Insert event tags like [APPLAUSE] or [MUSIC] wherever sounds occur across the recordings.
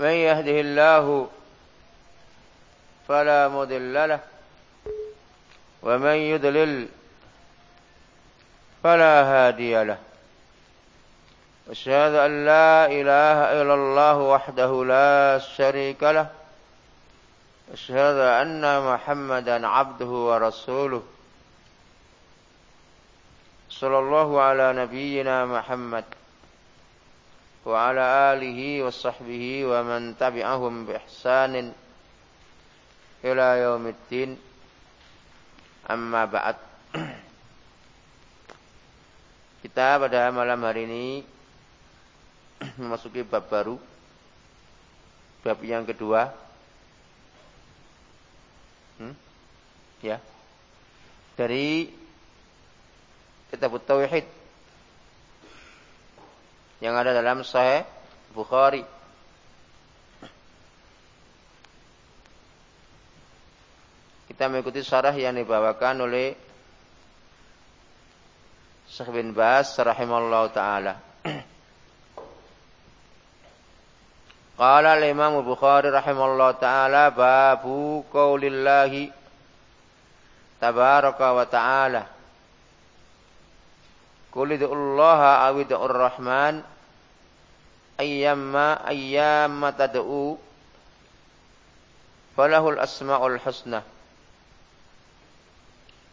من يهده الله فلا مضل له ومن يضلل فلا هادي له. أشهد أن لا إله إلا الله وحده لا شريك له. أشهد أن محمدا عبده ورسوله. صلى الله على نبينا محمد. وعلى آله وصحبه ومن تبعهم بإحسان إلى يوم الدين أما بعد Kita pada malam hari ini memasuki bab baru. Bab yang kedua. Hmm? Ya. Dari kitab Tauhid yang ada dalam Sahih Bukhari. Kita mengikuti syarah yang dibawakan oleh Syekh bin Bas rahimallahu taala. Qala al-Imam Bukhari rahimallahu taala babu qaulillahi tabaraka wa ta'ala Qul Allah aw rahman ayyamma ayyamma tad'u. Falahul asmaul husna.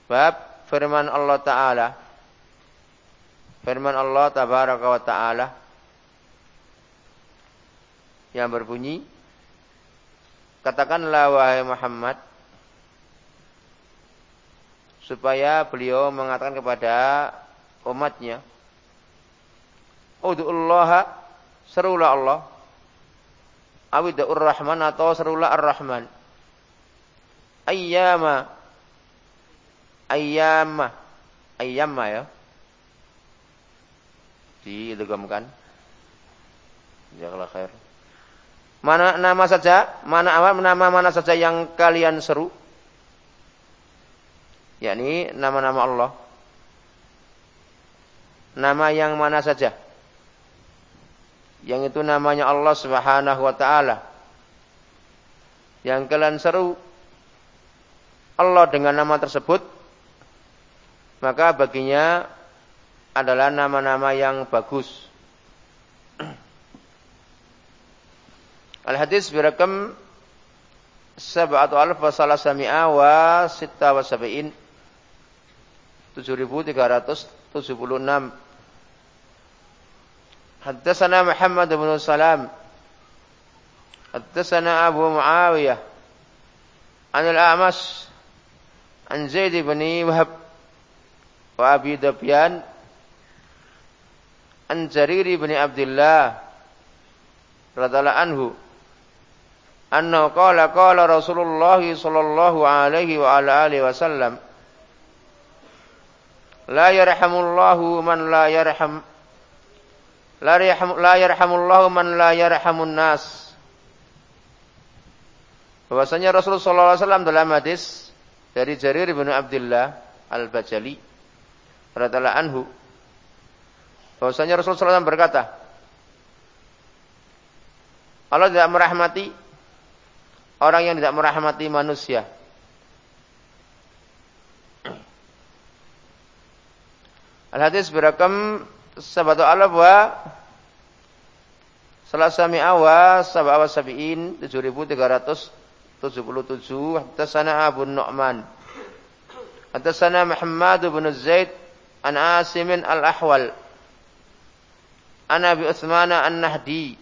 Bab firman Allah taala. Firman Allah tabaraka wa taala. Yang berbunyi Katakanlah wahai Muhammad supaya beliau mengatakan kepada umatnya. Udu'ullaha serulah Allah. Awidur Rahman atau serulah Ar-Rahman. Ayyama. Ayyama. Ayyama ya. Didegamkan. Jazakallah khair. Mana nama saja, mana awal nama mana saja yang kalian seru? yakni nama-nama Allah nama yang mana saja. Yang itu namanya Allah Subhanahu wa taala. Yang kalian seru Allah dengan nama tersebut maka baginya adalah nama-nama yang bagus. Al-hadis birakam sab'atu alf wa salasami'a wa sitta wa sab'in 7376 حدثنا محمد بن سلام حدثنا أبو معاوية عن الأعمش عن زيد بن وهب وأبي دبيان عن جرير بن عبد الله رضي الله عنه أنه قال قال رسول الله صلى الله عليه وعلى آله وسلم لا يرحم الله من لا يرحم La, yarham, la yarhamullahu man la yarhamun nas. Bahwasanya Rasulullah SAW dalam hadis dari Jarir bin Abdullah Al-Bajali radhiyallahu anhu bahwasanya Rasulullah SAW berkata Allah tidak merahmati orang yang tidak merahmati manusia. Al-hadis berakam sabatu alaf wa Selasa mi'awa sab'awa sabi'in 7377 Hadasana Abu Nu'man. Hadasana Muhammad bin Zaid An Asimin Al-Ahwal. An Abi Uthmana An-Nahdi.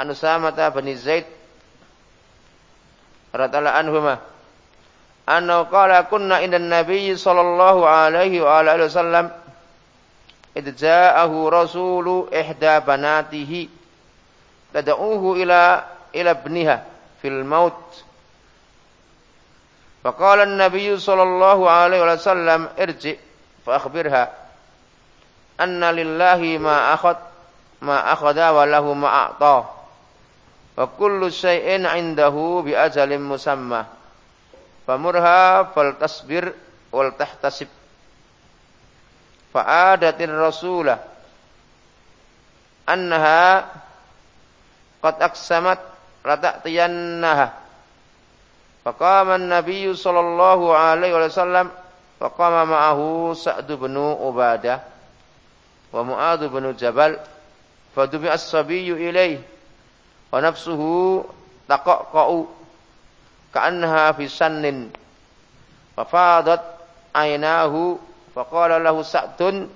An Usamata bin Zaid Radala anhumah Anna qala kunna inda Nabi sallallahu alaihi wa alihi wasallam rasulu ihda banatihi tad'uhu ila ila ibniha fil maut. Faqala an-nabiy sallallahu alaihi wasallam irji fa akhbirha anna lillahi ma akhad ma akhadha wa lahu ma a'ta. Wa kullu syai'in 'indahu bi ajalin musamma. Famurha fal tasbir wal tahtasib. Fa'adatir rasulah annaha qad aksamat lata'tiyannaha. Faqama an-nabiy sallallahu alaihi wasallam faqama ma'ahu Sa'd bin Ubadah wa Mu'adz bin Jabal fadubi as-sabiyyu ilaihi wa nafsuhu taqaqa'u ka'annaha fi sannin fafadat aynahu faqala lahu Sa'dun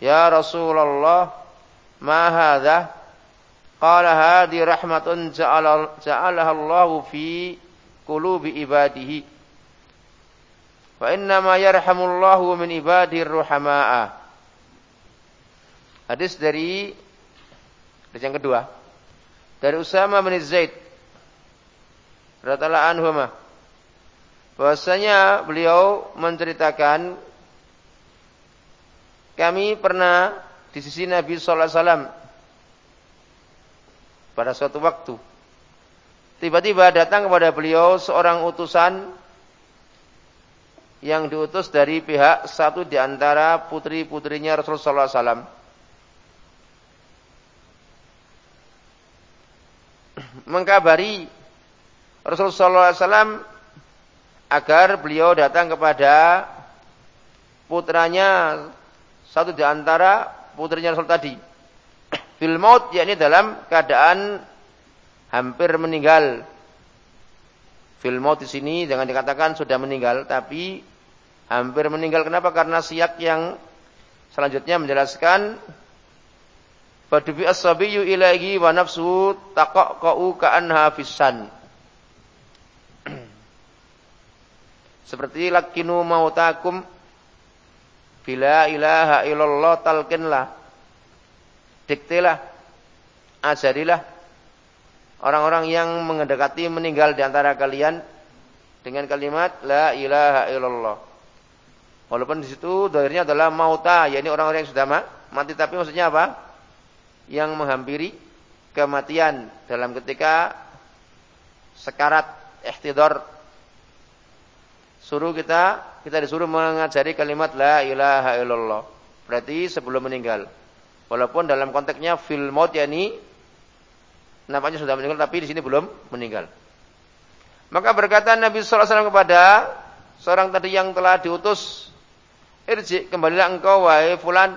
ya Rasulullah ma hadha? Qala hadhi rahmatun ja'alaha Allah fi qulubi ibadihi. Wa inna ma yarhamullahu min ibadihi ruhamaa. Hadis dari hadis yang kedua. Dari Usama bin Zaid radhiyallahu anhu bahwasanya beliau menceritakan kami pernah di sisi Nabi sallallahu alaihi wasallam pada suatu waktu tiba-tiba datang kepada beliau seorang utusan yang diutus dari pihak satu di antara putri-putrinya Rasulullah SAW. [CLEARS THROAT] Mengkabari Rasulullah SAW agar beliau datang kepada putranya satu di antara putrinya Rasul tadi. Fil maut yakni dalam keadaan hampir meninggal. Fil maut di sini jangan dikatakan sudah meninggal tapi hampir meninggal. Kenapa? Karena siak yang selanjutnya menjelaskan Fadubi as-sabiyyu ilaihi wa nafsu taqaqa'u. [CLEARS THROAT] Seperti lakinu mautakum bila ilaha illallah talqinlah. Diktilah. Ajarilah orang-orang yang mendekati meninggal di antara kalian dengan kalimat la ilaha illallah. Walaupun di situ dohirnya adalah mauta, yakni orang-orang yang sudah mati tapi maksudnya apa? Yang menghampiri kematian dalam ketika sekarat ihtidar suruh kita kita disuruh mengajari kalimat la ilaha illallah. Berarti sebelum meninggal. Walaupun dalam konteksnya fil maut yakni namanya sudah meninggal tapi di sini belum meninggal. Maka berkata Nabi sallallahu alaihi wasallam kepada seorang tadi yang telah diutus, "Irji, kembalilah engkau wahai fulan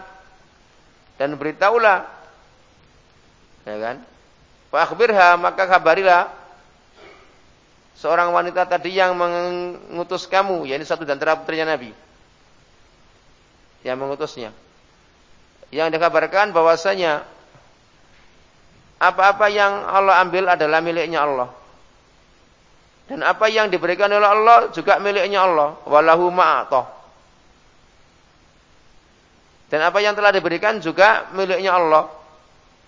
dan beritahulah." Ya kan? Fa akhbirha, maka kabarilah seorang wanita tadi yang mengutus kamu, yakni satu dan putrinya Nabi. Yang mengutusnya. Yang dikabarkan bahwasanya apa-apa yang Allah ambil adalah miliknya Allah. Dan apa yang diberikan oleh Allah juga miliknya Allah. Walahu ma'atoh. Dan apa yang telah diberikan juga miliknya Allah.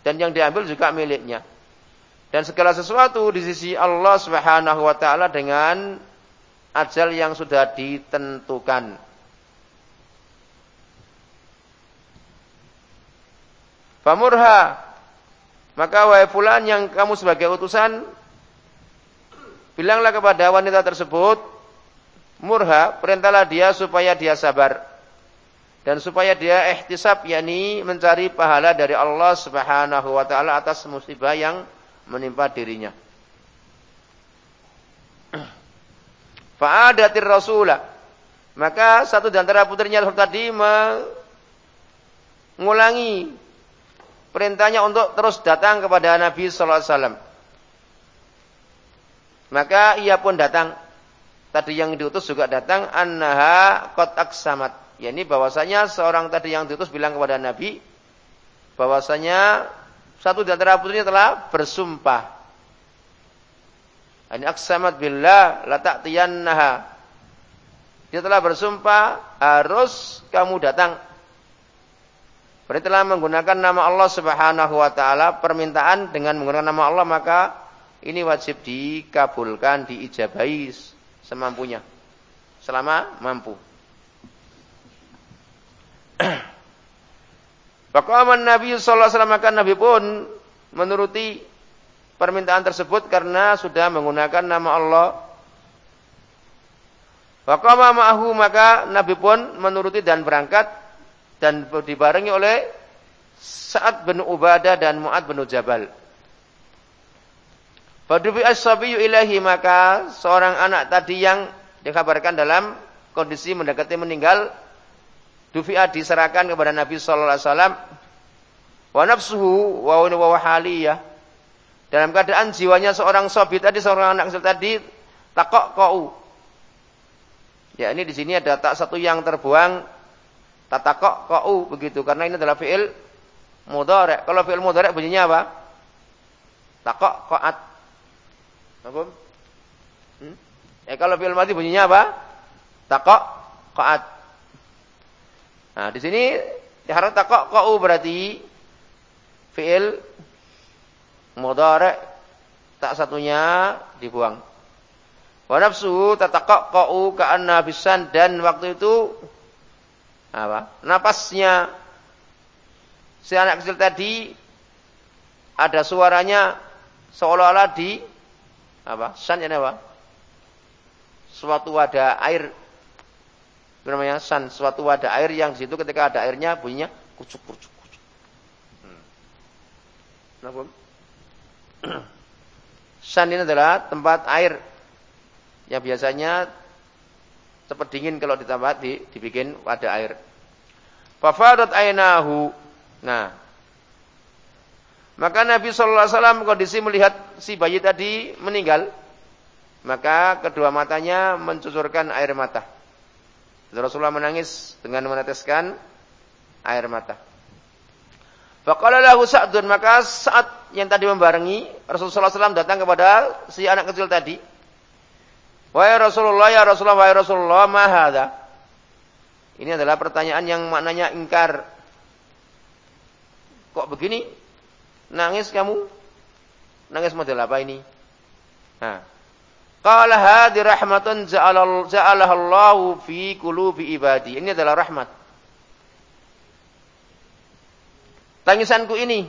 Dan yang diambil juga miliknya. Dan segala sesuatu di sisi Allah Subhanahu wa taala dengan ajal yang sudah ditentukan. Famurha maka wahai fulan yang kamu sebagai utusan bilanglah kepada wanita tersebut murha perintahlah dia supaya dia sabar dan supaya dia ihtisab yakni mencari pahala dari Allah Subhanahu wa taala atas musibah yang menimpa dirinya. Fa'adatir rasulah. Maka satu di antara putrinya tadi mengulangi perintahnya untuk terus datang kepada Nabi sallallahu alaihi wasallam. Maka ia pun datang. Tadi yang diutus juga datang annaha qad aksamat. yakni bahwasanya seorang tadi yang diutus bilang kepada Nabi bahwasanya satu di antara putrinya telah bersumpah. Ini aksamat billah la ta'tiyannaha. Dia telah bersumpah harus kamu datang. Berarti telah menggunakan nama Allah Subhanahu wa taala permintaan dengan menggunakan nama Allah maka ini wajib dikabulkan, diijabahi semampunya. Selama mampu. Faqaman Nabi sallallahu alaihi wasallam maka Nabi pun menuruti permintaan tersebut karena sudah menggunakan nama Allah. Faqama ma'ahu maka Nabi pun menuruti dan berangkat dan dibarengi oleh Sa'ad bin Ubadah dan Mu'ad bin Jabal. Fadubi as-sabiyyu ilahi maka seorang anak tadi yang dikabarkan dalam kondisi mendekati meninggal Dufi'a diserahkan kepada Nabi sallallahu alaihi wasallam wa nafsuhu wa wa. Dalam keadaan jiwanya seorang sobi tadi seorang anak kecil tadi takok kau. Ya ini di sini ada tak satu yang terbuang tatakok kau begitu karena ini adalah fiil mudhari. Kalau fiil mudhari bunyinya apa? Takok qaat. Apa? Hmm? Eh kalau fiil mati bunyinya apa? Takok qaat. Nah, di sini takok kau berarti fiil mudhari tak satunya dibuang. Wa nafsu tatakok kau ka'anna bisan dan waktu itu apa? Napasnya si anak kecil tadi ada suaranya seolah-olah di apa? San apa? Suatu wadah air namanya san, suatu wadah air yang di situ ketika ada airnya bunyinya kucuk kucuk kucuk. Hmm. Nah, san [CLEARS THROAT] ini adalah tempat air yang biasanya cepat dingin kalau ditambah di, dibikin wadah air. Fafadat ainahu. Nah, maka Nabi Shallallahu Alaihi Wasallam kondisi melihat si bayi tadi meninggal, maka kedua matanya mencucurkan air mata. Rasulullah menangis dengan meneteskan air mata. Faqala lahu Sa'dun maka saat yang tadi membarengi Rasulullah SAW datang kepada si anak kecil tadi. Wahai Rasulullah ya Rasulullah wahai Rasulullah ma hadha? Ini adalah pertanyaan yang maknanya ingkar. Kok begini? Nangis kamu? Nangis model apa ini? Nah, Qala hadi rahmatun ja'alaha Allahu fi qulubi ibadi. Ini adalah rahmat. Tangisanku ini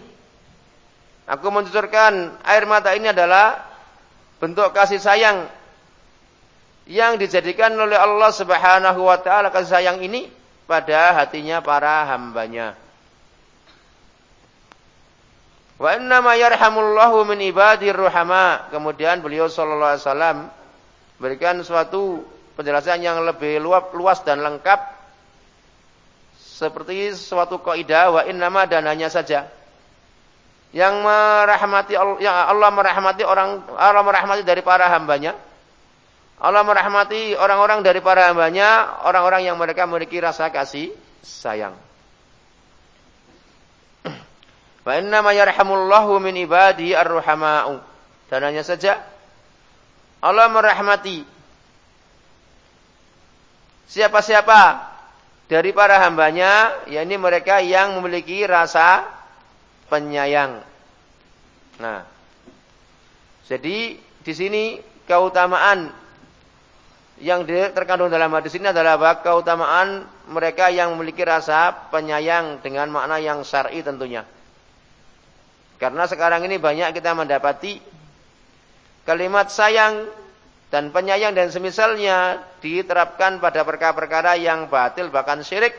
aku mencucurkan air mata ini adalah bentuk kasih sayang yang dijadikan oleh Allah Subhanahu wa taala kasih sayang ini pada hatinya para hambanya. Wa inna ma yarhamullahu min ibadir ruhama. Kemudian beliau sallallahu alaihi wasallam berikan suatu penjelasan yang lebih luas dan lengkap seperti suatu kaidah wa innama dan hanya saja. Yang merahmati yang Allah merahmati orang Allah merahmati dari para hambanya. Allah merahmati orang-orang dari para hambanya orang-orang yang mereka memiliki rasa kasih sayang Wa inna ma yarhamullahu min ibadihi ar-ruhama'u. Dan hanya saja Allah merahmati siapa-siapa dari para hambanya, yakni mereka yang memiliki rasa penyayang. Nah, jadi di sini keutamaan yang terkandung dalam hadis ini adalah bahwa keutamaan mereka yang memiliki rasa penyayang dengan makna yang syar'i tentunya. Karena sekarang ini banyak kita mendapati kalimat sayang dan penyayang dan semisalnya diterapkan pada perkara-perkara yang batil bahkan syirik,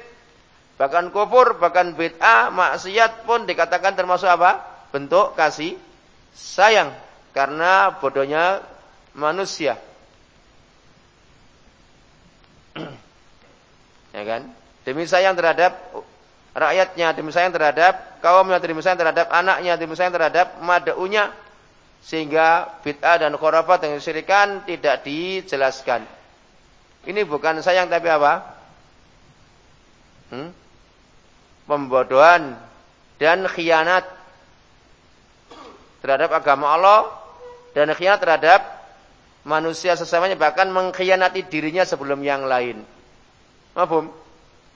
bahkan kufur, bahkan bid'ah, maksiat pun dikatakan termasuk apa? Bentuk kasih sayang karena bodohnya manusia. [CLEARS THROAT] ya kan? Demi sayang terhadap rakyatnya, demi sayang terhadap kaumnya, demi sayang terhadap anaknya, demi sayang terhadap madaunya sehingga bid'ah dan khurafat dan syirikan tidak dijelaskan. Ini bukan sayang tapi apa? Hmm? Pembodohan dan khianat terhadap agama Allah dan khianat terhadap manusia sesamanya bahkan mengkhianati dirinya sebelum yang lain. Mahfum?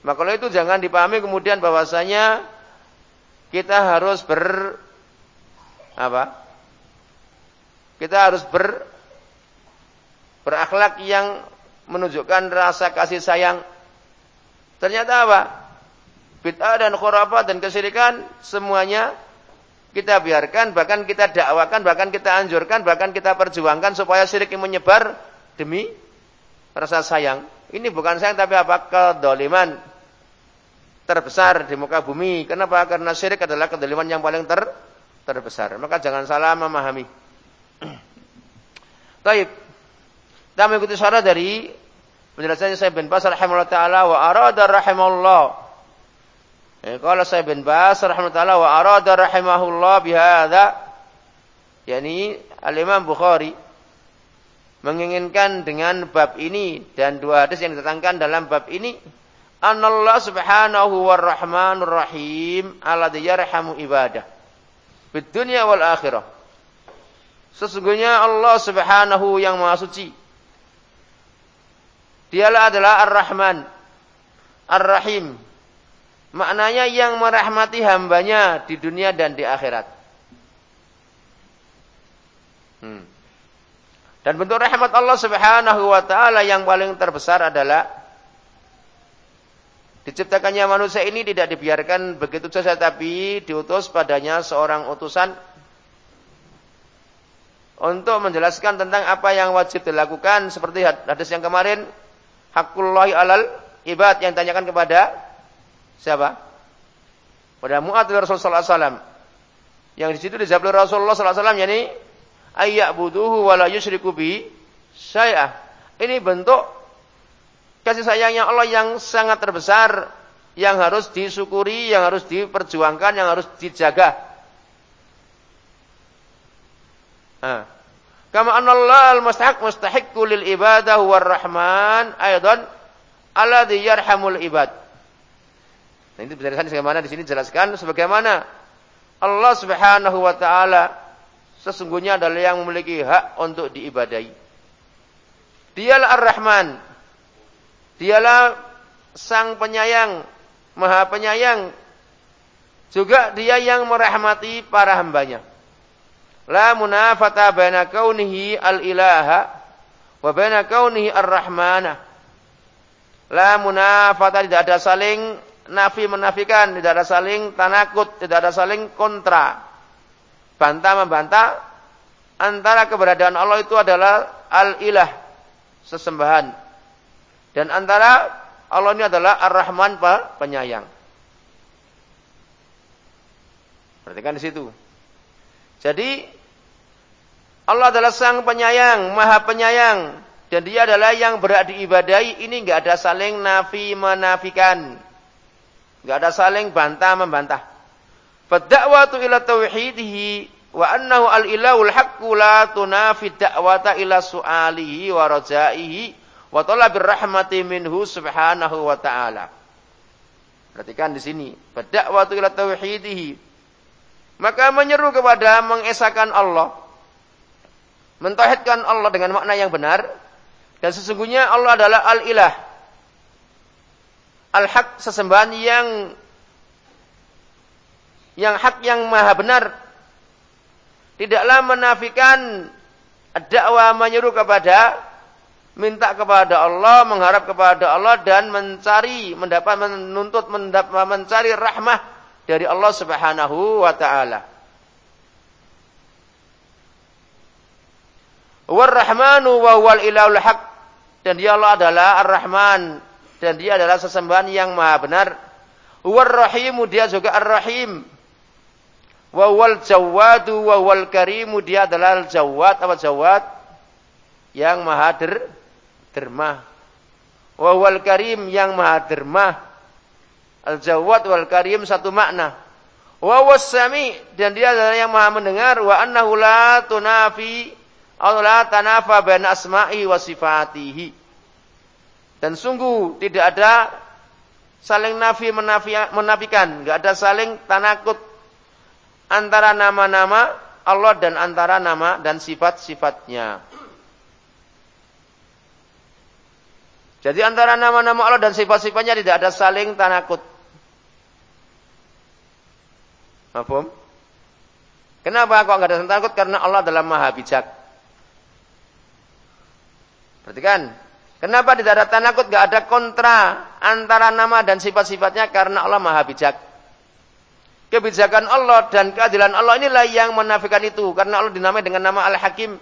Maka kalau itu jangan dipahami kemudian bahwasanya kita harus ber apa? Kita harus ber berakhlak yang menunjukkan rasa kasih sayang. Ternyata apa? Bid'ah dan khurafat dan kesyirikan semuanya kita biarkan, bahkan kita dakwakan, bahkan kita anjurkan, bahkan kita perjuangkan supaya syirik ini menyebar demi rasa sayang. Ini bukan sayang tapi apa? Kedoliman terbesar di muka bumi. Kenapa? Karena syirik adalah kedoliman yang paling ter terbesar. Maka jangan salah memahami. [CLEARS THROAT] Taib. Kita mengikuti syarat dari penjelasannya saya bin Bas rahimahullah taala wa arada rahimahullah Ya, kalau saya bin Bas rahimahullah wa arada rahimahullah bihadza yakni Al-Imam Bukhari menginginkan dengan bab ini dan dua hadis yang ditetangkan dalam bab ini anallah subhanahu wa rahmanur rahim alladzi yarhamu ibadah fid dunya wal akhirah sesungguhnya Allah subhanahu yang maha suci dialah adalah ar-rahman ar-rahim Maknanya yang merahmati hambanya di dunia dan di akhirat. Hmm. Dan bentuk rahmat Allah subhanahu wa ta'ala yang paling terbesar adalah diciptakannya manusia ini tidak dibiarkan begitu saja tapi diutus padanya seorang utusan untuk menjelaskan tentang apa yang wajib dilakukan seperti hadis yang kemarin hakullahi alal ibad yang tanyakan kepada Siapa? Pada Mu'ad Rasulullah SAW. Yang di situ dijawab Rasulullah SAW, yakni ayyak buduhu wa la yusyriku bi syai'ah. Ini bentuk kasih sayangnya Allah yang sangat terbesar, yang harus disyukuri, yang harus diperjuangkan, yang harus dijaga. Kama Allah al-mustahaq mustahiqqu lil ibadah war rahman aidan alladhi yarhamul ibad. Nah, ini penjelasan sebagaimana di sini jelaskan sebagaimana Allah Subhanahu wa taala sesungguhnya adalah yang memiliki hak untuk diibadahi. Dialah Ar-Rahman. Dialah Sang Penyayang, Maha Penyayang. Juga dia yang merahmati para hambanya. La munafata baina kaunihi al-ilaha wa baina kaunihi ar-rahmana. La munafata tidak ada saling nafi menafikan, tidak ada saling tanakut, tidak ada saling kontra. Bantah membantah antara keberadaan Allah itu adalah al-ilah, sesembahan. Dan antara Allah ini adalah Ar-Rahman penyayang. Perhatikan di situ. Jadi Allah adalah sang penyayang, maha penyayang. Dan dia adalah yang berat diibadahi. Ini enggak ada saling nafi menafikan. Enggak ada saling bantah membantah. Fad-da'watu ila tauhidihi wa annahu al-ilahul haqqu la tunafi da'wata ila su'alihi wa rajaihi wa talabir rahmati minhu subhanahu wa ta'ala. Perhatikan di sini, fad-da'watu ila tauhidihi. Maka menyeru kepada mengesahkan Allah, mentauhidkan Allah dengan makna yang benar. Dan sesungguhnya Allah adalah al-ilah, al-haq sesembahan yang yang hak yang maha benar. Tidaklah menafikan dakwah menyeru kepada minta kepada Allah, mengharap kepada Allah dan mencari, mendapat menuntut mendapat mencari rahmah dari Allah Subhanahu wa taala. War-Rahmanu wa huwal ilahul haq dan dia Allah adalah Ar-Rahman dan dia adalah sesembahan yang maha benar. War rahimu dia juga ar-rahim. Wa wal jawadu wa wal karimu dia adalah al-jawad apa yang maha der, derma. Wa wal karim yang maha derma. Al-jawad wal karim satu makna. Wa wasami dan dia adalah yang maha mendengar wa annahu la tunafi la tanafa baina asma'i wa sifatihi dan sungguh tidak ada saling nafi menafikan, nggak ada saling tanakut antara nama-nama Allah dan antara nama dan sifat-sifatnya. Jadi antara nama-nama Allah dan sifat-sifatnya tidak ada saling tanakut. Mahfum? Kenapa kok nggak ada saling tanakut? Karena Allah adalah maha bijak. Perhatikan. Kenapa tidak ada tanakut, tidak ada kontra antara nama dan sifat-sifatnya? Karena Allah maha bijak. Kebijakan Allah dan keadilan Allah inilah yang menafikan itu. Karena Allah dinamai dengan nama Al-Hakim.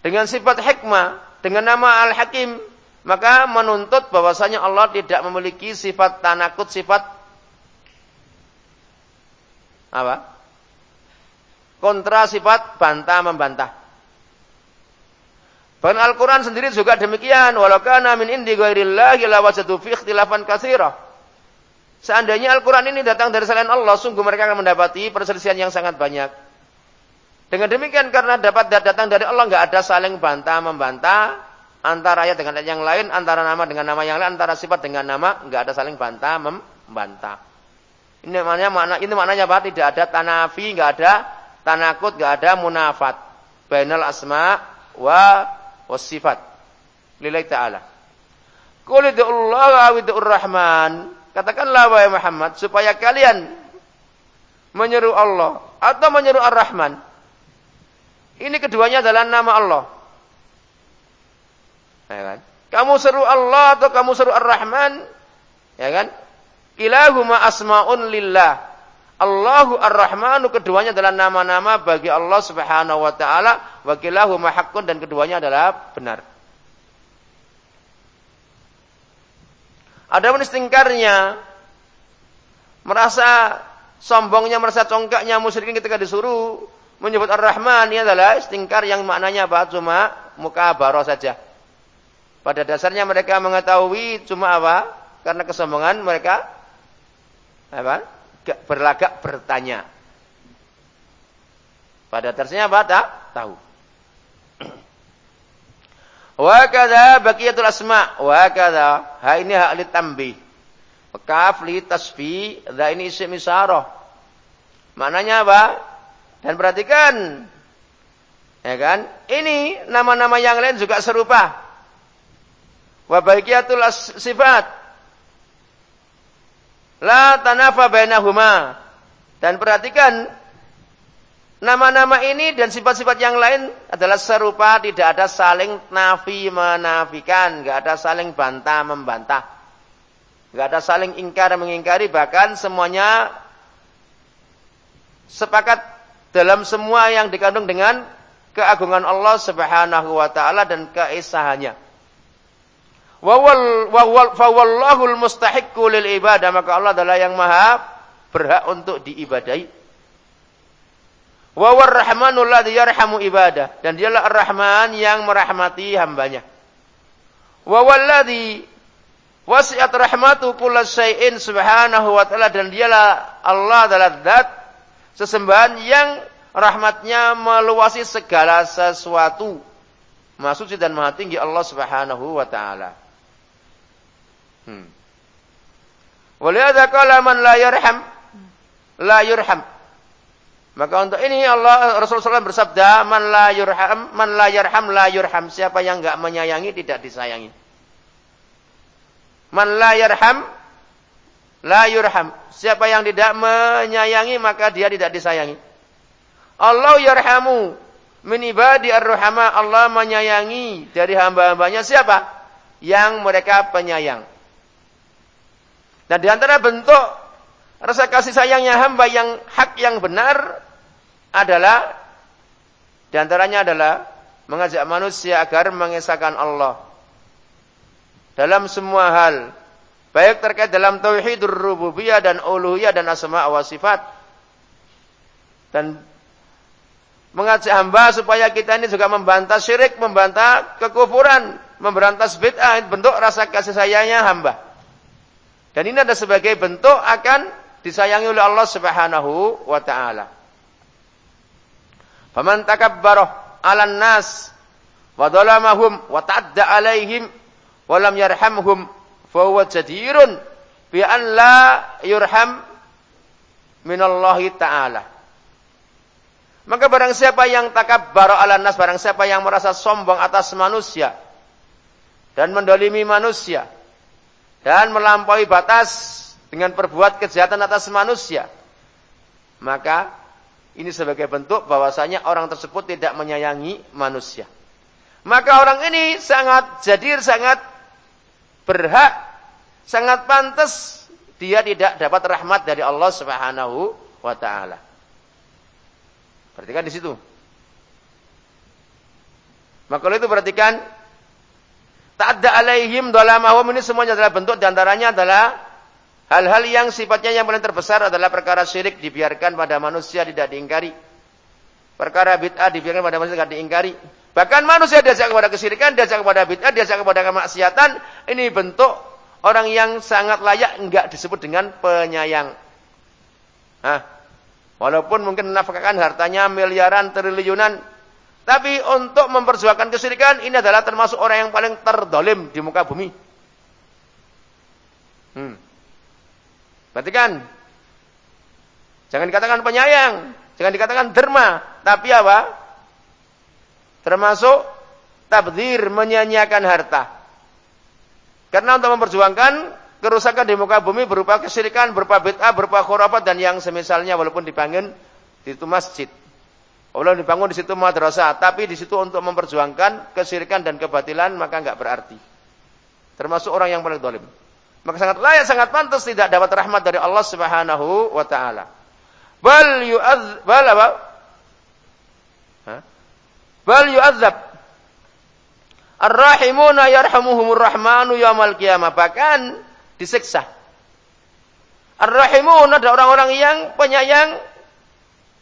Dengan sifat hikmah, dengan nama Al-Hakim, maka menuntut bahwasanya Allah tidak memiliki sifat tanakut, sifat apa? Kontra sifat bantah membantah. Bahkan Al-Quran sendiri juga demikian. Walau kana min indi ghairillahi lawajadu fi ikhtilafan katsira. Seandainya Al-Quran ini datang dari selain Allah, sungguh mereka akan mendapati perselisihan yang sangat banyak. Dengan demikian karena dapat datang dari Allah nggak ada saling bantah membantah antara ayat dengan ayat yang lain, antara nama dengan nama yang lain, antara sifat dengan nama nggak ada saling bantah membantah. Ini maknanya makna ini maknanya apa? Tidak ada tanafi, nggak ada tanakut, nggak ada munafat. Bainal asma wa wasifat lillahi ta'ala. Qul Allah wa rahman. Katakanlah wahai Muhammad supaya kalian menyeru Allah atau menyeru Ar-Rahman. Ini keduanya adalah nama Allah. Ya kan? Kamu seru Allah atau kamu seru Ar-Rahman, ya kan? Kilahuma asmaun lillah. Allahu Ar-Rahmanu keduanya adalah nama-nama bagi Allah Subhanahu wa taala, wa kilahuma haqqun dan keduanya adalah benar. Ada istingkarnya merasa sombongnya, merasa congkaknya musyrikin ketika disuruh menyebut Ar-Rahman ini adalah istingkar yang maknanya apa? Cuma muka baro saja. Pada dasarnya mereka mengetahui cuma apa? Karena kesombongan mereka apa? berlagak bertanya. Pada tersnya apa? Tak tahu. [CLEARS THROAT] Wa kadza baqiyatul asma. Wa kadza. Ha ini hak li tambih. Kaf li tasfi. Dha ini isim isyarah. Maknanya apa? Dan perhatikan. Ya kan? Ini nama-nama yang lain juga serupa. Wa baqiyatul sifat. La tanafa bainahuma. Dan perhatikan nama-nama ini dan sifat-sifat yang lain adalah serupa, tidak ada saling nafi menafikan, enggak ada saling bantah membantah. Enggak ada saling ingkar mengingkari, bahkan semuanya sepakat dalam semua yang dikandung dengan keagungan Allah Subhanahu wa taala dan keesahannya. Wawal wawal fawallahul mustahiqqu lil ibadah maka Allah adalah yang maha berhak untuk diibadahi. Wawar rahmanul ladzi yarhamu ibadah dan dialah ar-rahman yang merahmati hambanya. Wawal ladzi wasi'at rahmatu kullu syai'in subhanahu wa ta'ala dan dialah Allah adalah zat sesembahan yang rahmatnya meluasi segala sesuatu. Maha suci dan maha tinggi Allah subhanahu wa ta'ala. Hmm. Walihada man la yarham la yurham. Maka untuk ini Allah Rasulullah SAW bersabda, man la yurham, man la yarham la yurham. Siapa yang enggak menyayangi tidak disayangi. Man la yarham la yurham. Siapa yang tidak menyayangi maka dia tidak disayangi. Allah yarhamu min ibadi ar-ruhama. Allah menyayangi dari hamba-hambanya siapa? Yang mereka penyayang. Dan di antara bentuk rasa kasih sayangnya hamba yang hak yang benar adalah di antaranya adalah mengajak manusia agar mengesahkan Allah dalam semua hal baik terkait dalam tauhidur rububiyah dan uluhiyah dan asma wa sifat dan mengajak hamba supaya kita ini juga membantah syirik, membantah kekufuran, memberantas bid'ah, bentuk rasa kasih sayangnya hamba. Dan ini ada sebagai bentuk akan disayangi oleh Allah Subhanahu wa taala. Faman takabbara 'alan nas wa dhalamahum wa ta'adda 'alaihim wa lam yarhamhum fa huwa jadirun bi an la yurham Allah taala. Maka barang siapa yang takabbara 'alan nas, barang siapa yang merasa sombong atas manusia dan mendolimi manusia, dan melampaui batas dengan perbuat kejahatan atas manusia, maka ini sebagai bentuk bahwasanya orang tersebut tidak menyayangi manusia. Maka orang ini sangat jadir, sangat berhak, sangat pantas dia tidak dapat rahmat dari Allah Subhanahu wa taala. Perhatikan di situ. Maka kalau itu perhatikan tak ada alaihim dalamahum ini semuanya adalah bentuk di antaranya adalah hal-hal yang sifatnya yang paling terbesar adalah perkara syirik dibiarkan pada manusia tidak diingkari. Perkara bid'ah dibiarkan pada manusia tidak diingkari. Bahkan manusia diajak kepada kesyirikan, diajak kepada bid'ah, diajak kepada kemaksiatan. Ini bentuk orang yang sangat layak enggak disebut dengan penyayang. Hah? Walaupun mungkin menafkahkan hartanya miliaran, triliunan. Tapi untuk memperjuangkan kesyirikan, ini adalah termasuk orang yang paling terdolim di muka bumi. Hmm. Perhatikan. Jangan dikatakan penyayang. Jangan dikatakan derma. Tapi apa? Termasuk tabdir menyanyiakan harta. Karena untuk memperjuangkan kerusakan di muka bumi berupa kesyirikan, berupa bid'ah, berupa khurafat dan yang semisalnya walaupun dibangun di situ masjid. Walaupun dibangun di situ madrasah, tapi di situ untuk memperjuangkan kesyirikan dan kebatilan maka enggak berarti. Termasuk orang yang paling dolim. Maka sangat layak, sangat pantas tidak dapat rahmat dari Allah Subhanahu wa taala. Bal yu'adz bal apa? Bal yu'adzab. Ar-rahimuna yarhamuhumur rahmanu yaumal qiyamah. Bahkan disiksa. Ar-rahimun ada orang-orang yang penyayang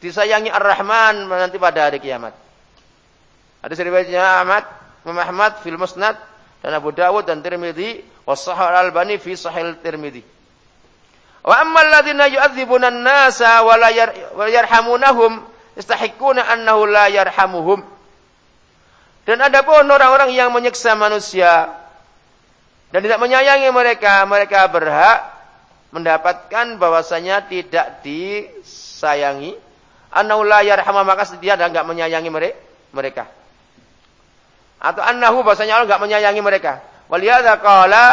disayangi Ar-Rahman nanti pada hari kiamat. Ada riwayatnya Ahmad, Muhammad fil Musnad dan Abu Dawud dan Tirmidzi Al-Albani fi Sahih Tirmidzi. Wa amma alladziina yu'adzibuna an-nasa wa la yarhamunahum yastahiquna annahu la yarhamuhum. Dan ada pun orang-orang yang menyiksa manusia dan tidak menyayangi mereka, mereka berhak mendapatkan bahwasanya tidak disayangi. Annahu la maka dia dan enggak menyayangi mereka. Atau annahu bahwasanya Allah enggak menyayangi mereka. Waliyadza qala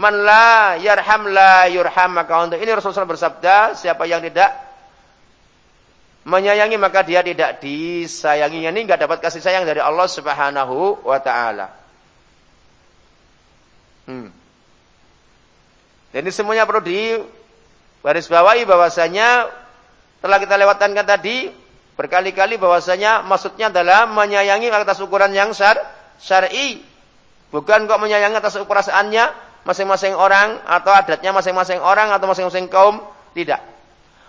man la yarham la yurham maka untuk ini Rasulullah bersabda siapa yang tidak menyayangi maka dia tidak disayangi. Ini enggak dapat kasih sayang dari Allah Subhanahu wa taala. Hmm. Jadi semuanya perlu di baris bawahi bahwasanya telah kita lewatkan tadi berkali-kali bahwasanya maksudnya adalah menyayangi atas ukuran yang syar syar'i. Bukan kok menyayangi atas ukuraannya masing-masing orang atau adatnya masing-masing orang atau masing-masing kaum, tidak.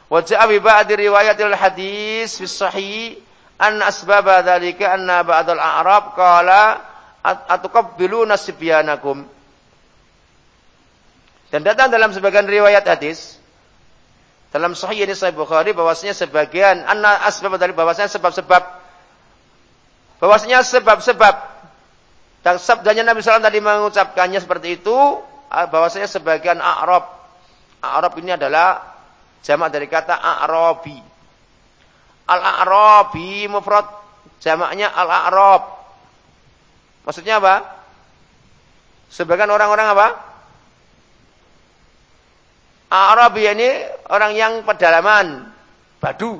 Wa ja'a bi ba'di riwayatil hadis fi sahih an asbaba dzalika anna ba'dal a'rab qala atuqabbiluna sibyanakum. Dan datang dalam sebagian riwayat hadis dalam sahih ini Sahih Bukhari bahwasanya sebagian anna asbab dari bahwasanya sebab-sebab. Bahwasanya sebab-sebab. Dan sabdanya Nabi SAW tadi mengucapkannya seperti itu bahwasanya sebagian Arab. Arab ini adalah Jamak dari kata A'rabi. Al-A'rabi mufrad jamaknya Al-A'rab. Maksudnya apa? Sebagian orang-orang apa? Arabi ini orang yang pedalaman, badu.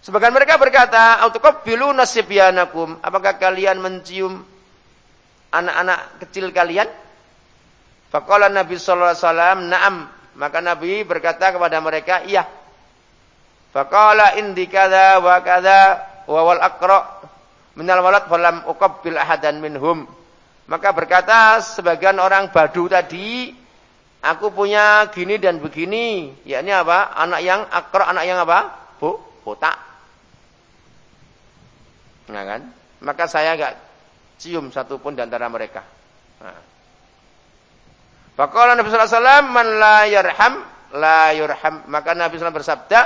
Sebagian mereka berkata, bilu nasibyanakum." Apakah kalian mencium anak-anak kecil kalian? Faqala Nabi sallallahu alaihi wasallam, "Na'am." Maka Nabi berkata kepada mereka, iya. Faqala indi kada wa kada wa wal aqra minal walad falam uqabbil ahadan minhum. Maka berkata sebagian orang Badu tadi, aku punya gini dan begini. Yakni apa? Anak yang akra, anak yang apa? Bu, botak. Nah kan? Maka saya enggak cium satu pun di antara mereka. Nah. Faqala Nabi sallallahu alaihi wasallam man la yarham la yurham. Maka Nabi SAW bersabda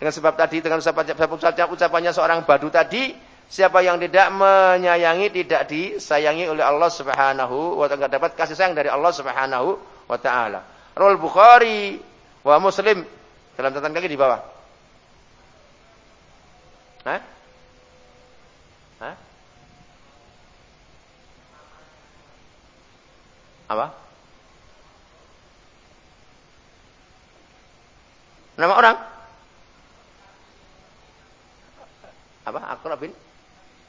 dengan sebab tadi dengan sebab, sebab ucapannya seorang badu tadi, siapa yang tidak menyayangi tidak disayangi oleh Allah Subhanahu wa taala dapat kasih sayang dari Allah Subhanahu wa taala. Rawal Bukhari wa Muslim dalam catatan kaki di bawah. Hah? Hah? Apa? Nama orang? Apa? Akrab bin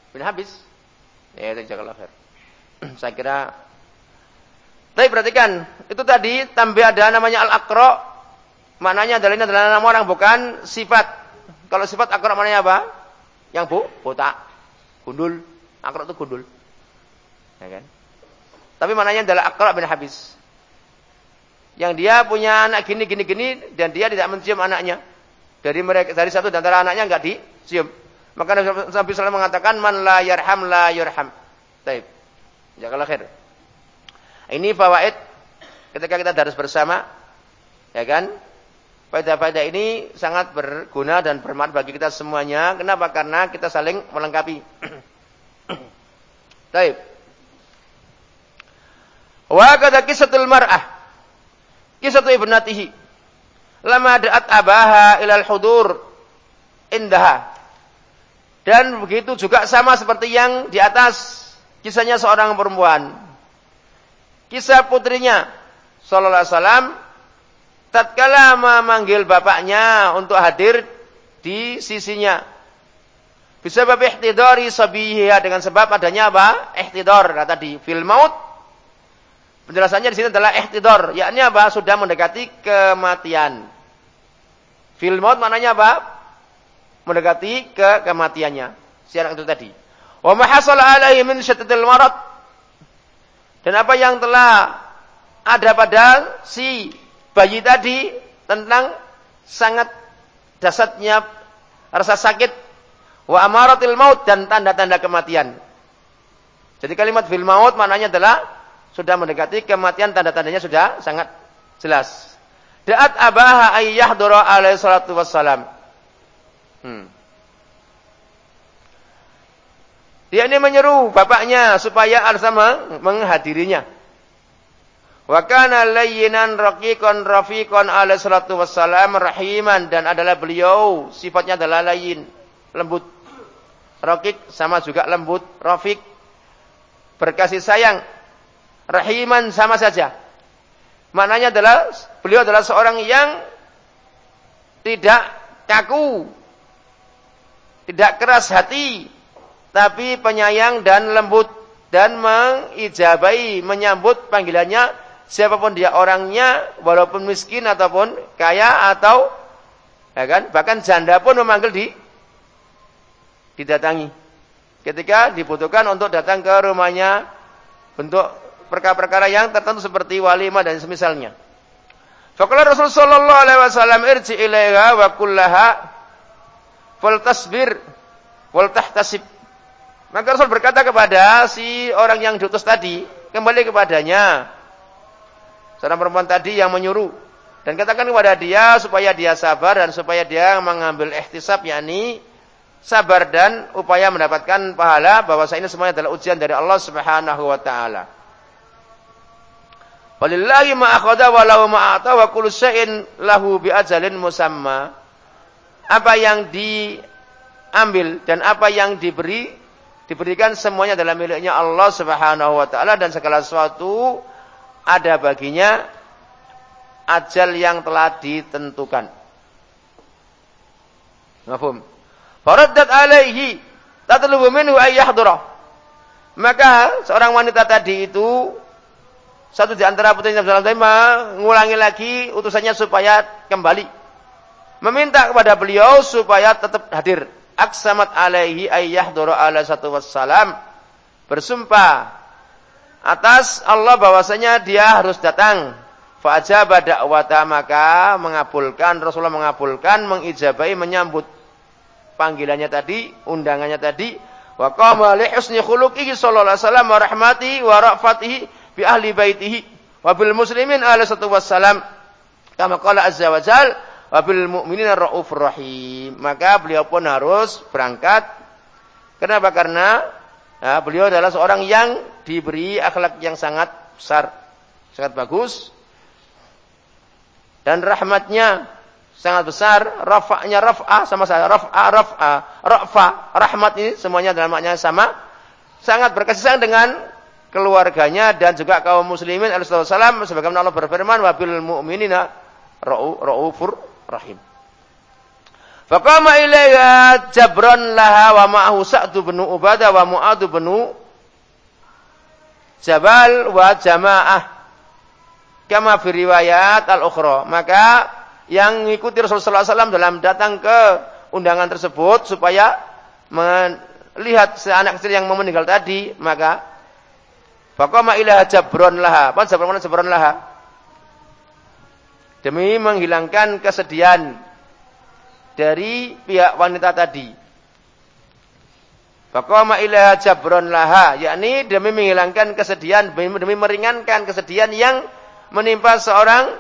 bin Habis. Ya, itu khair. [CLEARS THROAT] Saya kira tapi perhatikan, itu tadi tambah ada namanya al-aqra. Maknanya adalah ini adalah nama orang bukan sifat. Kalau sifat aqra maknanya apa? Yang bu, botak, gundul. Aqra itu gundul. Ya kan? Tapi maknanya adalah aqra bin habis. Yang dia punya anak gini gini gini dan dia tidak mencium anaknya. Dari mereka dari satu dan antara anaknya enggak dicium. Maka Nabi SAW mengatakan man la yarham la yurham. Baik. Jazakallahu khair. Ini fawaid ketika kita harus bersama, ya kan? Faedah-faedah ini sangat berguna dan bermanfaat bagi kita semuanya. Kenapa? Karena kita saling melengkapi. Baik. Wa kata kisatul mar'ah. Kisatu ibnatihi. Lama da'at abaha ilal hudur indaha. Dan begitu juga sama seperti yang di atas kisahnya seorang perempuan kisah putrinya sallallahu alaihi wasallam tatkala memanggil bapaknya untuk hadir di sisinya. Bisa bab ihtidari sabiha dengan sebab adanya apa? Ihtidar nah, tadi fil maut. Penjelasannya di sini adalah ihtidar, yakni apa? Sudah mendekati kematian. Fil maut maknanya apa? Mendekati ke kematiannya. Siaran itu tadi. Wa ma hasala alaihi min syaddatil marad dan apa yang telah ada pada si bayi tadi tentang sangat dasarnya rasa sakit wa amaratil maut dan tanda-tanda kematian. Jadi kalimat fil maut maknanya adalah sudah mendekati kematian tanda-tandanya sudah sangat jelas. Da'at abaha ayyah doro alaihi salatu wassalam. Hmm. Dia ini menyeru bapaknya supaya Al-Sama menghadirinya. Wa kana layyinan raqiqan rafiqan ala salatu wassalam rahiman dan adalah beliau sifatnya adalah layyin, lembut. Raqiq sama juga lembut, rafiq berkasih sayang. Rahiman sama saja. Maknanya adalah beliau adalah seorang yang tidak kaku, tidak keras hati, tapi penyayang dan lembut dan mengijabai menyambut panggilannya siapa pun dia orangnya walaupun miskin ataupun kaya atau ya kan bahkan janda pun memanggil di didatangi ketika dibutuhkan untuk datang ke rumahnya bentuk perkara-perkara yang tertentu seperti walimah dan semisalnya. Faqala Rasul sallallahu alaihi wasallam irji ilaiha wa kullaha fal tasbir wal tahtasib maka Rasul berkata kepada si orang yang diutus tadi, kembali kepadanya. Seorang perempuan tadi yang menyuruh. Dan katakan kepada dia supaya dia sabar dan supaya dia mengambil ihtisab yakni sabar dan upaya mendapatkan pahala bahwa ini semuanya adalah ujian dari Allah Subhanahu wa taala. Walillahi ma akhadha wa lahu ma ata wa kullu syai'in lahu bi ajalin musamma. Apa yang diambil dan apa yang diberi Diberikan semuanya dalam miliknya Allah Subhanahu wa taala dan segala sesuatu ada baginya ajal yang telah ditentukan. Mafhum? Faraddat alaihi tatlubu minhu ayyahdura. Maka seorang wanita tadi itu satu di antara putri Nabi sallallahu alaihi mengulangi lagi utusannya supaya kembali. Meminta kepada beliau supaya tetap hadir. Aksamat alaihi ayyahdura ala satu wassalam. Bersumpah atas Allah bahwasanya dia harus datang. Fa ajaba da'wata maka mengabulkan Rasulullah mengabulkan mengijabai menyambut panggilannya tadi undangannya tadi. Wa qama li husni khuluqihi sallallahu alaihi wasallam wa rahmatihi bi ahli baitihi wa bil muslimin alaihi wassalam kama qala azza wa jalla wabil mu'minina raufur rahim. Maka beliau pun harus berangkat. Kenapa? Karena ya, beliau adalah seorang yang diberi akhlak yang sangat besar, sangat bagus. Dan rahmatnya sangat besar, rafa'nya raf'a sama saya, raf'a raf'a, raf'a, rahmat ini semuanya dalam maknanya sama. Sangat berkasih dengan keluarganya dan juga kaum muslimin alaihi wasallam sebagaimana Allah berfirman wabil mu'minina raufur rahim. Faqama ilaiha jabran laha wa ma'ahu Sa'du bin Ubadah wa Mu'adu bin Jabal wa jamaah. Kama fi riwayat al-ukhra. Maka yang mengikuti Rasulullah SAW dalam datang ke undangan tersebut supaya melihat seanak kecil yang mau meninggal tadi, maka Faqama ilaha jabron laha. Apa jabron mana jabron laha? Demi menghilangkan kesedihan dari pihak wanita tadi. Faqama ilaha jabron laha, yakni demi menghilangkan kesedihan, demi meringankan kesedihan yang menimpa seorang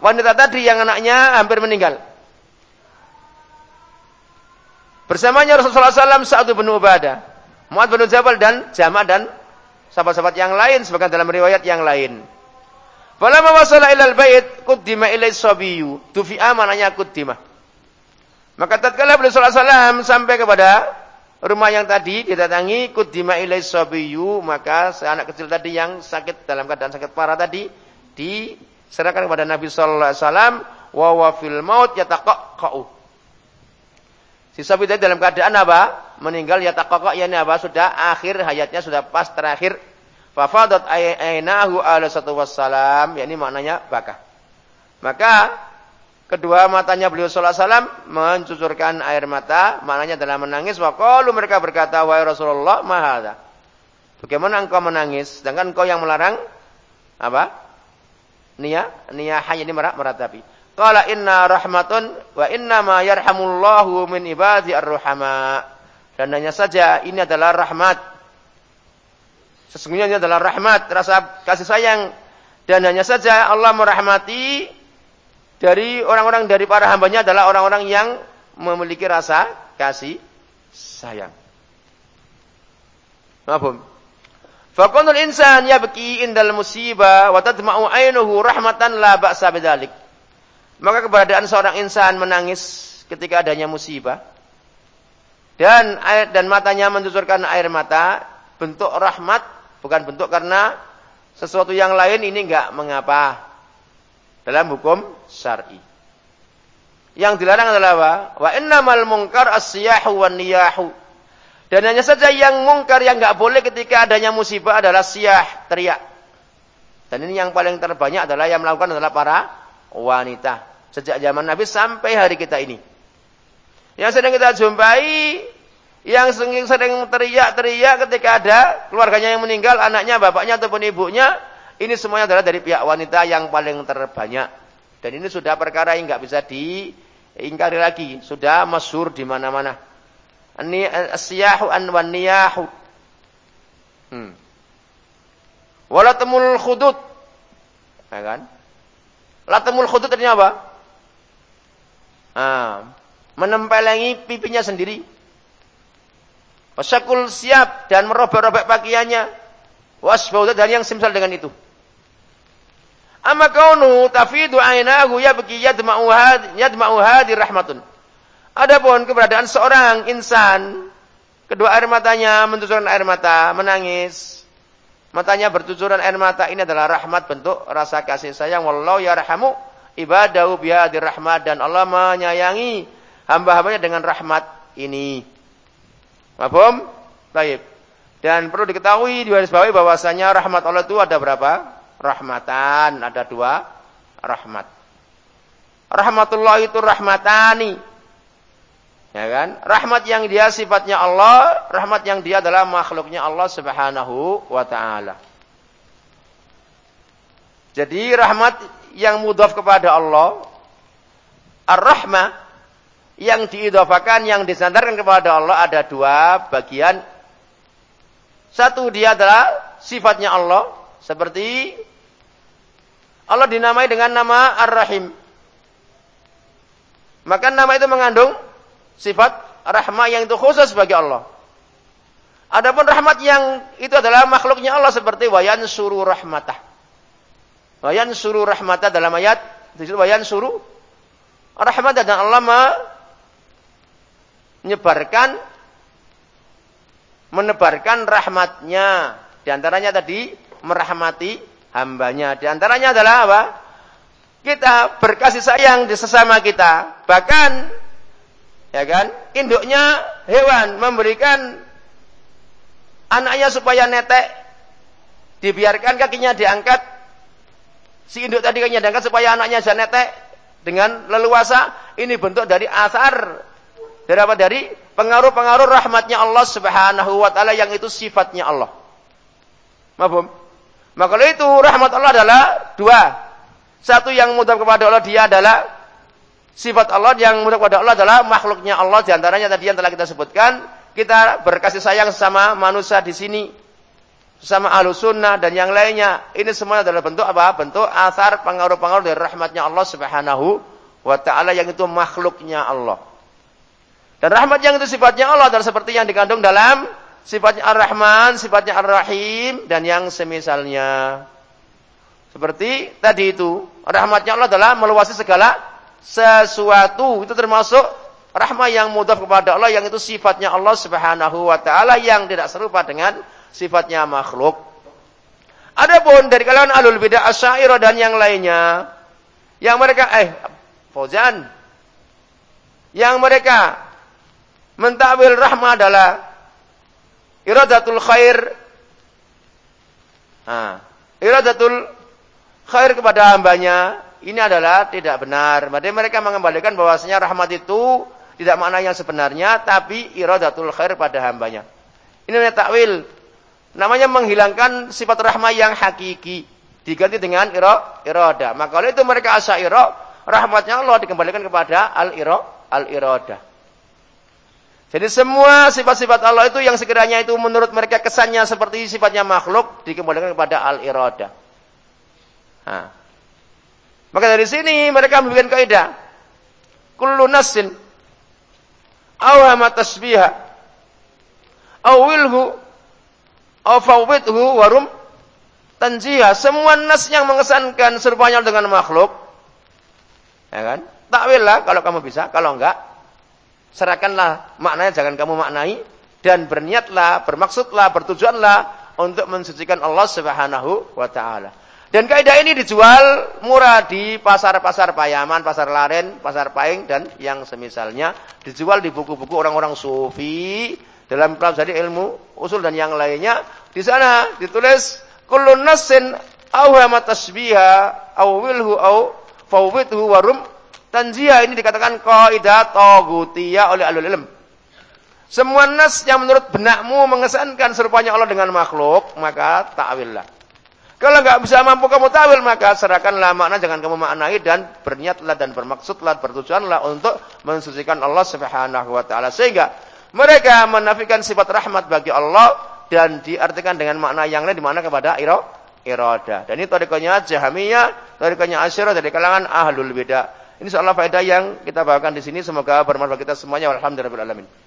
wanita tadi yang anaknya hampir meninggal. Bersamanya Rasulullah SAW saat bin Ubadah, Mu'ad bin Jabal dan Jama' dan sahabat-sahabat yang lain sebagian dalam riwayat yang lain. Falamma wasala ilal bait quddima ilai sabiyu. Tufi'a mananya quddima. Maka tatkala Rasulullah SAW sampai kepada rumah yang tadi didatangi kudima ilai sabiyu maka seanak kecil tadi yang sakit dalam keadaan sakit parah tadi diserahkan kepada Nabi sallallahu alaihi wasallam wa wa fil maut yataqaqqa Si sapi tadi dalam keadaan apa? Meninggal yataqaqqa yakni apa? Sudah akhir hayatnya sudah pas terakhir. Fafadat ainahu ala satu wassalam, yakni maknanya bakah. Maka Kedua matanya beliau sallallahu wasallam mencucurkan air mata, maknanya adalah menangis. Wa qalu mereka berkata, "Wahai Rasulullah, mahada." Bagaimana engkau menangis sedangkan engkau yang melarang apa? Nia, nia hanya ini meratapi. Qala inna rahmatun wa inna ma yarhamullahu min ibadi ar-ruhama. Dan hanya saja ini adalah rahmat. Sesungguhnya ini adalah rahmat, rasa kasih sayang dan hanya saja Allah merahmati dari orang-orang dari para hambanya adalah orang-orang yang memiliki rasa kasih sayang. Mahfum. Fakunul insan yabki indal musibah wa tadma'u ainuhu rahmatan la ba'sa bidzalik. Maka keberadaan seorang insan menangis ketika adanya musibah dan air dan matanya mencucurkan air mata bentuk rahmat bukan bentuk karena sesuatu yang lain ini enggak mengapa dalam hukum syar'i. Yang dilarang adalah apa? Wa innamal munkar as-siyahu wan niyahu. Dan hanya saja yang mungkar yang enggak boleh ketika adanya musibah adalah siyah, teriak. Dan ini yang paling terbanyak adalah yang melakukan adalah para wanita. Sejak zaman Nabi sampai hari kita ini. Yang sedang kita jumpai, yang sering, teriak-teriak ketika ada keluarganya yang meninggal, anaknya, bapaknya ataupun ibunya, ini semuanya adalah dari pihak wanita yang paling terbanyak. Dan ini sudah perkara yang nggak bisa diingkari lagi. Sudah masyhur di mana-mana. Asyahu an wan niyahu. Hmm. Walatemul khudud. Ya kan? Latemul khudud artinya apa? Nah, menempelengi pipinya sendiri. Wasakul siap dan merobek-robek pakaiannya. Wasbaudat dan yang simsal dengan itu. Amma kaunu tafidu ainahu yabki yadma'u yadma'u hadi rahmatun. Adapun keberadaan seorang insan kedua air matanya mencucurkan air mata, menangis. Matanya bercucuran air mata ini adalah rahmat bentuk rasa kasih sayang wallahu yarhamu ibadahu bihadir rahmat dan Allah menyayangi hamba-hambanya dengan rahmat ini. Mafhum? Baik. Dan perlu diketahui di garis bawahi bahwasanya rahmat Allah itu ada berapa? rahmatan. Ada dua rahmat. Rahmatullah itu rahmatani. Ya kan? Rahmat yang dia sifatnya Allah, rahmat yang dia adalah makhluknya Allah Subhanahu wa taala. Jadi rahmat yang mudhaf kepada Allah, ar-rahmah yang diidofakan, yang disandarkan kepada Allah ada dua bagian. Satu dia adalah sifatnya Allah, seperti Allah dinamai dengan nama Ar-Rahim. Maka nama itu mengandung sifat rahmat yang itu khusus bagi Allah. Adapun rahmat yang itu adalah makhluknya Allah seperti wayan suru rahmatah. Wayan suru rahmatah dalam ayat disebut wayan suru rahmatah dan Allah menyebarkan menebarkan rahmatnya. Di antaranya tadi merahmati hambanya. Di antaranya adalah apa? Kita berkasih sayang di sesama kita. Bahkan, ya kan, induknya hewan memberikan anaknya supaya netek. Dibiarkan kakinya diangkat. Si induk tadi kakinya diangkat supaya anaknya janete dengan leluasa. Ini bentuk dari asar. Dari apa? Dari pengaruh-pengaruh rahmatnya Allah subhanahu wa ta'ala yang itu sifatnya Allah. Mabum? Maka itu rahmat Allah adalah dua. Satu yang mudah kepada Allah dia adalah sifat Allah yang mudah kepada Allah adalah makhluknya Allah di antaranya tadi yang telah kita sebutkan. Kita berkasih sayang sama manusia di sini sama ahlu sunnah dan yang lainnya. Ini semua adalah bentuk apa? bentuk asar pengaruh-pengaruh dari rahmatnya Allah subhanahu wa ta'ala yang itu makhluknya Allah. Dan rahmat yang itu sifatnya Allah adalah seperti yang dikandung dalam sifatnya Ar-Rahman, sifatnya Ar-Rahim dan yang semisalnya. Seperti tadi itu rahmatnya Allah adalah meluasi segala sesuatu. Itu termasuk rahmah yang mudah kepada Allah yang itu sifatnya Allah Subhanahu wa taala yang tidak serupa dengan sifatnya makhluk. Adapun dari kalangan alul bidah asy'ariyah dan yang lainnya yang mereka eh Fauzan yang mereka mentakwil rahmah adalah iradatul khair. Nah, iradatul khair kepada hambanya ini adalah tidak benar. Berarti mereka mengembalikan bahwasanya rahmat itu tidak makna yang sebenarnya, tapi iradatul khair pada hambanya. Ini namanya takwil. Namanya menghilangkan sifat rahmat yang hakiki. Diganti dengan iro, iroda. Maka oleh itu mereka iro, rahmatnya Allah dikembalikan kepada al-iro, al-iroda. Jadi semua sifat-sifat Allah itu yang sekiranya itu menurut mereka kesannya seperti sifatnya makhluk, dikembalikan kepada al-iroda. Nah. Maka dari sini mereka membuat kaidah. Kullu nasin awhama tasbiha awilhu awfawwidhu warum tanjiha semua nas yang mengesankan serupanya dengan makhluk. Ya kan? Takwil lah kalau kamu bisa kalau enggak serahkanlah maknanya jangan kamu maknai. Dan berniatlah bermaksudlah bertujuanlah untuk mensucikan Allah Subhanahu wa taala dan kaidah ini dijual murah di pasar-pasar Payaman, pasar Laren, pasar Paing dan yang semisalnya dijual di buku-buku orang-orang sufi dalam pelajari ilmu usul dan yang lainnya. Di sana ditulis kullu nassin tasbiha aw wilhu aw fawwidhu warum tanziha ini dikatakan kaidah tagutiyah oleh alul ilm. Semua nas yang menurut benakmu mengesankan serupanya Allah dengan makhluk, maka takwillah. Kalau nggak bisa mampu kamu tawil maka serahkanlah makna jangan kamu maknai dan berniatlah dan bermaksudlah bertujuanlah untuk mensucikan Allah Subhanahu wa taala sehingga mereka menafikan sifat rahmat bagi Allah dan diartikan dengan makna yang lain di mana kepada iro irada. Dan ini tarikannya Jahamiyah, tarikannya Asyirah dari kalangan Ahlul Bidah. Ini soal faedah yang kita bawakan di sini semoga bermanfaat kita semuanya. Alhamdulillah alamin.